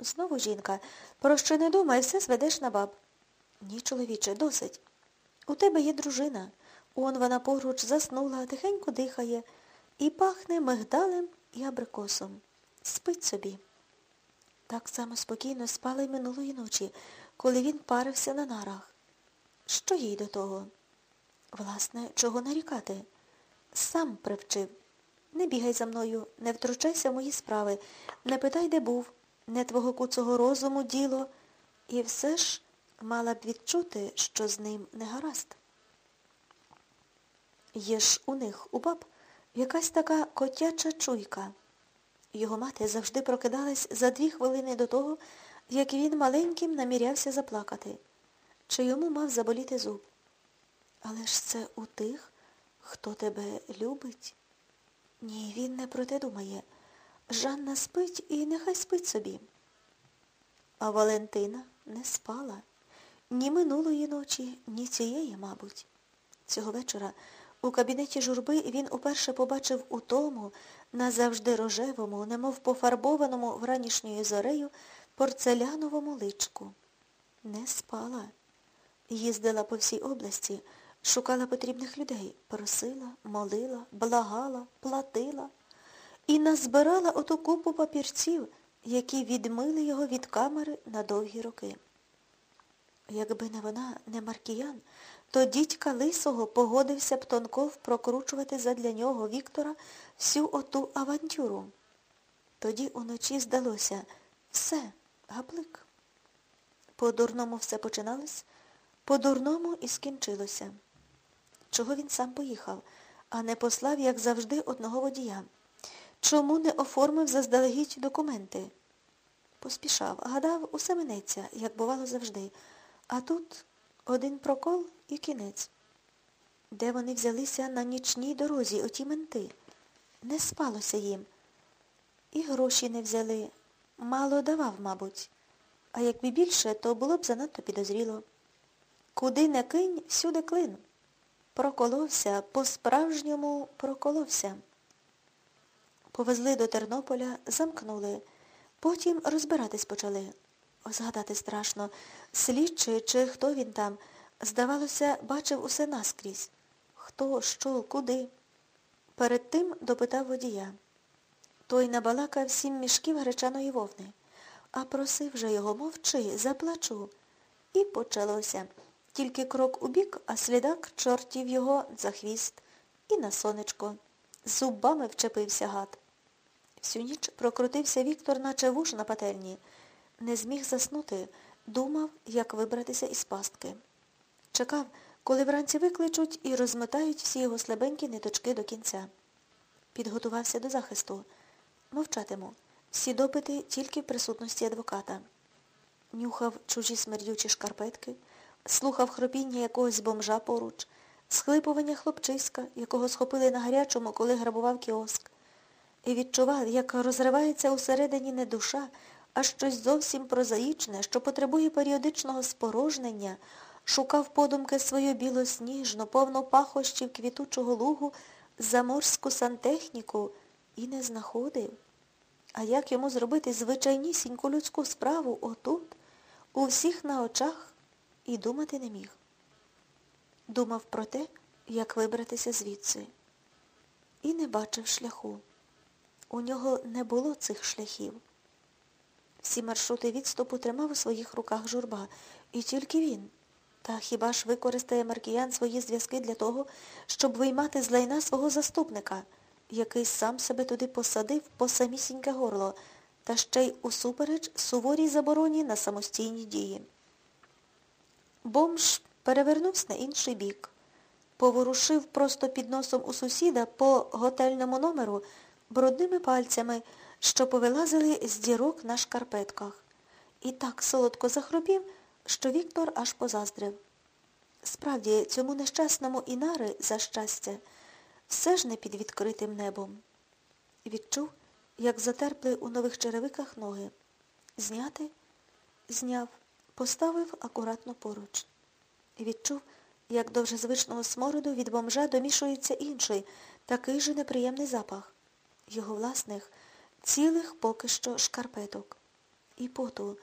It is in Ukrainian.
знову жінка. Про що не думай, все зведеш на баб. Ні, чоловіче, досить. У тебе є дружина. Он вона поруч заснула, тихенько дихає і пахне мигдалем і абрикосом. Спить собі. Так само спокійно спала й минулої ночі, коли він парився на нарах. Що їй до того? Власне, чого нарікати? Сам привчив. Не бігай за мною, не втручайся в мої справи, не питай, де був, не твого куцого розуму діло. І все ж мала б відчути, що з ним не гаразд. Є ж у них, у баб, якась така котяча чуйка. Його мати завжди прокидалась за дві хвилини до того, як він маленьким намірявся заплакати, чи йому мав заболіти зуб. Але ж це у тих, хто тебе любить. Ні, він не про те думає. Жанна спить і нехай спить собі. А Валентина не спала. Ні минулої ночі, ні цієї, мабуть. Цього вечора у кабінеті журби він уперше побачив у тому, назавжди рожевому, немов пофарбованому вранішньою зорею, порцеляновому личку. Не спала. Їздила по всій області, шукала потрібних людей, просила, молила, благала, платила і назбирала оту купу папірців, які відмили його від камери на довгі роки. Якби не вона, не Маркіян, то дідька Лисого погодився б Тонков прокручувати задля нього Віктора всю оту авантюру. Тоді уночі здалося все, гаплик. По-дурному все починалось, по-дурному і скінчилося. Чого він сам поїхав, а не послав, як завжди, одного водія? Чому не оформив заздалегідь документи? Поспішав, гадав, усе минеться, як бувало завжди. А тут один прокол і кінець. Де вони взялися на нічній дорозі, оті менти? Не спалося їм. І гроші не взяли. Мало давав, мабуть. А якби більше, то було б занадто підозріло. Куди не кинь, всюди клин. Проколовся, по-справжньому проколовся. Повезли до Тернополя, замкнули. Потім розбиратись почали. Згадати страшно. Слідчий чи хто він там, здавалося, бачив усе наскрізь. Хто, що, куди. Перед тим допитав водія. Той набалакав сім мішків гречаної вовни. А просив же його, мовчи, заплачу. І почалося. Тільки крок у бік, а слідак чортів його за хвіст і на сонечко. Зубами вчепився гад. Всю ніч прокрутився Віктор, наче вуж на пательні. Не зміг заснути, думав, як вибратися із пастки. Чекав, коли вранці викличуть і розмотають всі його слабенькі ниточки до кінця. Підготувався до захисту. Мовчатиму. Всі допити тільки в присутності адвоката. Нюхав чужі смердючі шкарпетки, слухав хропіння якогось бомжа поруч, схлипування хлопчиська, якого схопили на гарячому, коли грабував кіоск. І відчував, як розривається усередині не душа, а щось зовсім прозаїчне, що потребує періодичного спорожнення, шукав подумки свою білосніжну, повну пахощів квітучого лугу, заморську сантехніку і не знаходив. А як йому зробити звичайнісіньку людську справу отут, у всіх на очах, і думати не міг. Думав про те, як вибратися звідси. І не бачив шляху. У нього не було цих шляхів. Всі маршрути відступу тримав у своїх руках журба. І тільки він. Та хіба ж використає Маркіян свої зв'язки для того, щоб виймати з лайна свого заступника, який сам себе туди посадив по самісіньке горло, та ще й усупереч суворій забороні на самостійні дії. Бомж перевернувся на інший бік, поворушив просто під носом у сусіда по готельному номеру брудними пальцями, що повилазили з дірок на шкарпетках. І так солодко захропів, що Віктор аж позаздрив. Справді, цьому нещасному Інари, за щастя, все ж не під відкритим небом. Відчув, як затерпли у нових черевиках ноги. Зняти? Зняв, поставив акуратно поруч. Відчув, як до вже звичного смороду від бомжа домішується інший, такий же неприємний запах. Його власних, цілих поки що шкарпеток. і поту,